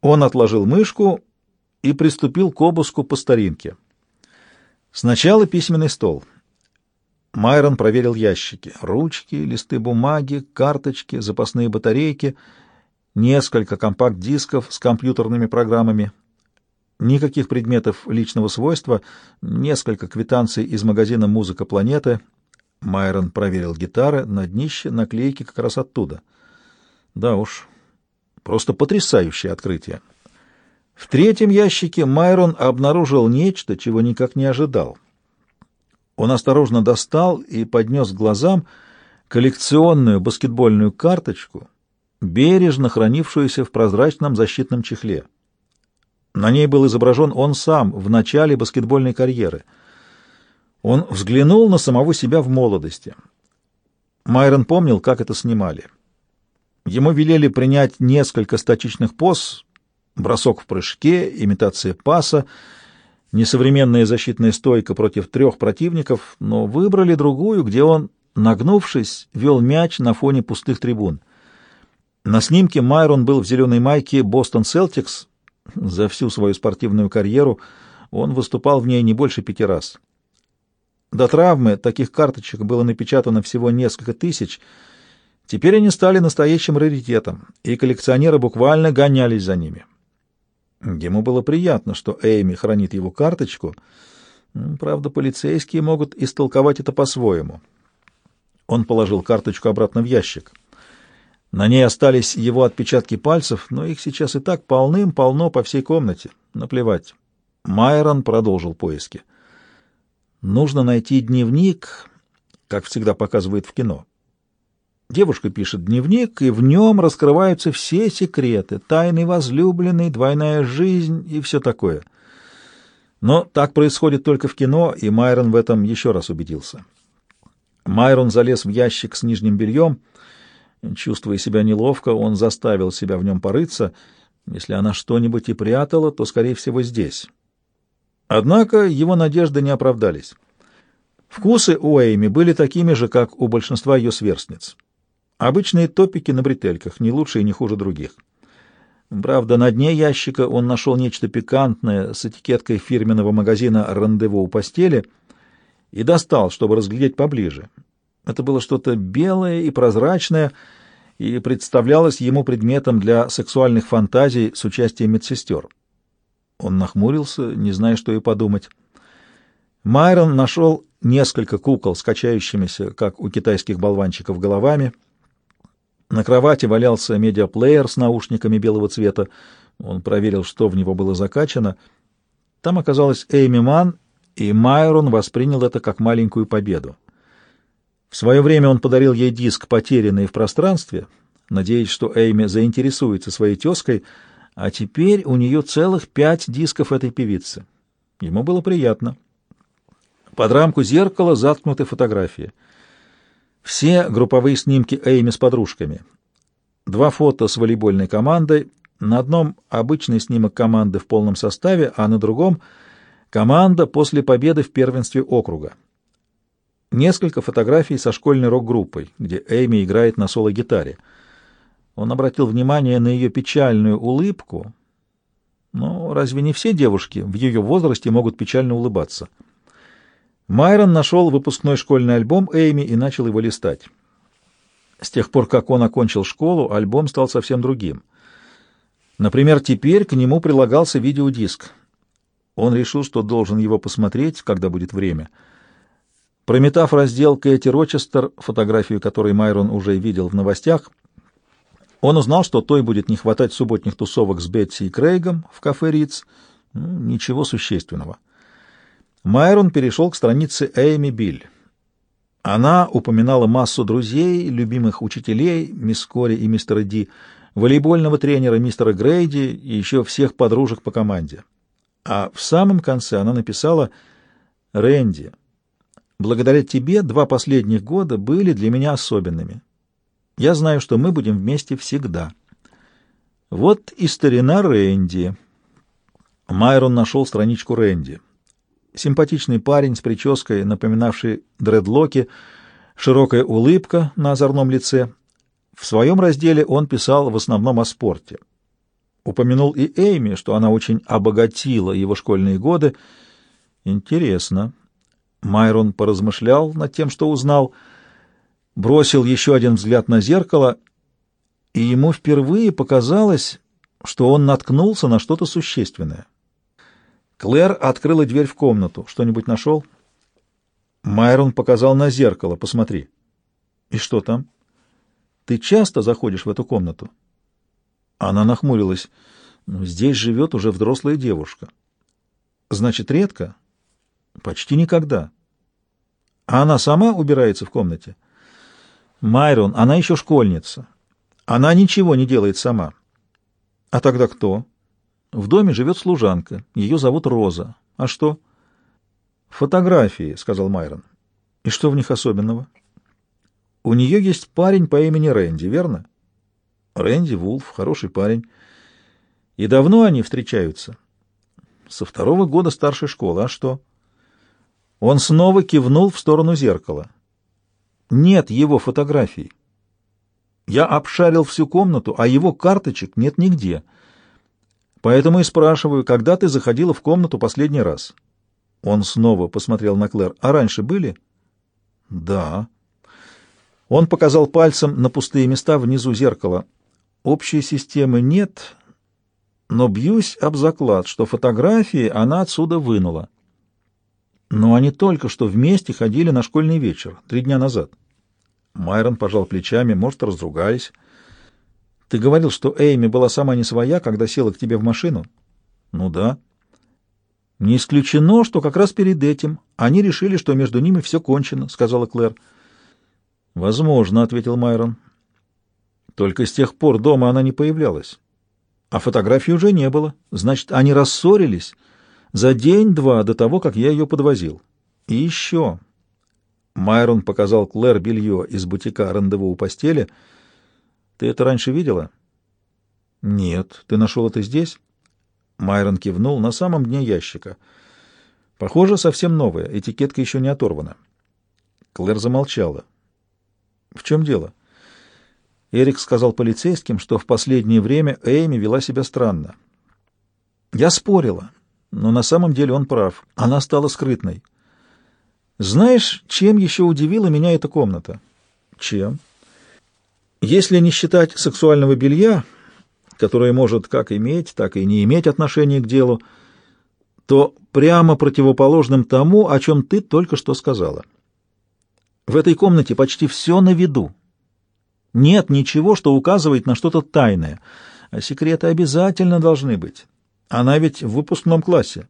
Он отложил мышку и приступил к обыску по старинке. Сначала письменный стол. Майрон проверил ящики. Ручки, листы бумаги, карточки, запасные батарейки, несколько компакт-дисков с компьютерными программами. Никаких предметов личного свойства, несколько квитанций из магазина «Музыка планеты». Майрон проверил гитары, на днище наклейки как раз оттуда. Да уж, просто потрясающее открытие. В третьем ящике Майрон обнаружил нечто, чего никак не ожидал. Он осторожно достал и поднес к глазам коллекционную баскетбольную карточку, бережно хранившуюся в прозрачном защитном чехле. На ней был изображен он сам в начале баскетбольной карьеры. Он взглянул на самого себя в молодости. Майрон помнил, как это снимали. Ему велели принять несколько статичных поз, бросок в прыжке, имитация паса, несовременная защитная стойка против трех противников, но выбрали другую, где он, нагнувшись, вел мяч на фоне пустых трибун. На снимке Майрон был в зеленой майке «Бостон Селтикс». За всю свою спортивную карьеру он выступал в ней не больше пяти раз. До травмы таких карточек было напечатано всего несколько тысяч. Теперь они стали настоящим раритетом, и коллекционеры буквально гонялись за ними. Ему было приятно, что Эйми хранит его карточку. Правда, полицейские могут истолковать это по-своему. Он положил карточку обратно в ящик. На ней остались его отпечатки пальцев, но их сейчас и так полным-полно по всей комнате. Наплевать. Майрон продолжил поиски. Нужно найти дневник, как всегда показывают в кино. Девушка пишет дневник, и в нем раскрываются все секреты, тайны возлюбленной, двойная жизнь и все такое. Но так происходит только в кино, и Майрон в этом еще раз убедился. Майрон залез в ящик с нижним бельем. Чувствуя себя неловко, он заставил себя в нем порыться. Если она что-нибудь и прятала, то, скорее всего, здесь. Однако его надежды не оправдались. Вкусы у Эйми были такими же, как у большинства ее сверстниц. Обычные топики на бретельках, не лучше и не хуже других. Правда, на дне ящика он нашел нечто пикантное с этикеткой фирменного магазина «Рандеву у постели» и достал, чтобы разглядеть поближе. Это было что-то белое и прозрачное, и представлялось ему предметом для сексуальных фантазий с участием медсестер. Он нахмурился, не зная, что и подумать. Майрон нашел несколько кукол с качающимися, как у китайских болванчиков, головами — на кровати валялся медиаплеер с наушниками белого цвета. Он проверил, что в него было закачано. Там оказалась Эйми Ман, и Майрон воспринял это как маленькую победу. В свое время он подарил ей диск «Потерянный в пространстве», надеясь, что Эйми заинтересуется своей тезкой, а теперь у нее целых пять дисков этой певицы. Ему было приятно. Под рамку зеркала заткнуты фотографии — все групповые снимки Эйми с подружками. Два фото с волейбольной командой. На одном обычный снимок команды в полном составе, а на другом — команда после победы в первенстве округа. Несколько фотографий со школьной рок-группой, где Эйми играет на соло-гитаре. Он обратил внимание на ее печальную улыбку. Но разве не все девушки в ее возрасте могут печально улыбаться? — Майрон нашел выпускной школьный альбом Эйми и начал его листать. С тех пор, как он окончил школу, альбом стал совсем другим. Например, теперь к нему прилагался видеодиск. Он решил, что должен его посмотреть, когда будет время. Прометав раздел Кэти Рочестер, фотографию которой Майрон уже видел в новостях, он узнал, что той будет не хватать субботних тусовок с Бетси и Крейгом в кафе Риц. Ну, ничего существенного. Майрон перешел к странице Эйми Биль. Она упоминала массу друзей, любимых учителей, мисс Кори и мистера Ди, волейбольного тренера мистера Грейди и еще всех подружек по команде. А в самом конце она написала «Рэнди, благодаря тебе два последних года были для меня особенными. Я знаю, что мы будем вместе всегда». Вот и старина Рэнди. Майрон нашел страничку Рэнди. Симпатичный парень с прической, напоминавшей дредлоки, широкая улыбка на озорном лице. В своем разделе он писал в основном о спорте. Упомянул и Эйми, что она очень обогатила его школьные годы. Интересно. Майрон поразмышлял над тем, что узнал, бросил еще один взгляд на зеркало, и ему впервые показалось, что он наткнулся на что-то существенное. Клэр открыла дверь в комнату. Что-нибудь нашел? Майрон показал на зеркало. Посмотри. И что там? Ты часто заходишь в эту комнату? Она нахмурилась. «Ну, здесь живет уже взрослая девушка. Значит, редко? Почти никогда. А она сама убирается в комнате? Майрон, она еще школьница. Она ничего не делает сама. А тогда кто? В доме живет служанка. Ее зовут Роза. А что? Фотографии, сказал Майрон. И что в них особенного? У нее есть парень по имени Рэнди, верно? Рэнди Вулф, хороший парень. И давно они встречаются? Со второго года старшей школы. А что? Он снова кивнул в сторону зеркала. Нет его фотографий. Я обшарил всю комнату, а его карточек нет нигде. Поэтому и спрашиваю, когда ты заходила в комнату последний раз? Он снова посмотрел на Клэр. А раньше были? Да. Он показал пальцем на пустые места внизу зеркала. Общей системы нет, но бьюсь об заклад, что фотографии она отсюда вынула. Но они только что вместе ходили на школьный вечер, три дня назад. Майрон пожал плечами, может, разругались. Ты говорил, что Эйми была сама не своя, когда села к тебе в машину? Ну да. Не исключено, что как раз перед этим они решили, что между ними все кончено, сказала Клэр. Возможно, ответил Майрон. Только с тех пор дома она не появлялась. А фотографий уже не было. Значит, они рассорились за день-два до того, как я ее подвозил. И еще. Майрон показал Клэр белье из бутика рандеву у постели. Ты это раньше видела? Нет. Ты нашел это здесь? Майрон кивнул на самом дне ящика. Похоже, совсем новое. Этикетка еще не оторвана. Клэр замолчала. В чем дело? Эрик сказал полицейским, что в последнее время Эйми вела себя странно. Я спорила, но на самом деле он прав. Она стала скрытной. Знаешь, чем еще удивила меня эта комната? Чем? Если не считать сексуального белья, которое может как иметь, так и не иметь отношения к делу, то прямо противоположным тому, о чем ты только что сказала. В этой комнате почти все на виду. Нет ничего, что указывает на что-то тайное, а секреты обязательно должны быть. Она ведь в выпускном классе.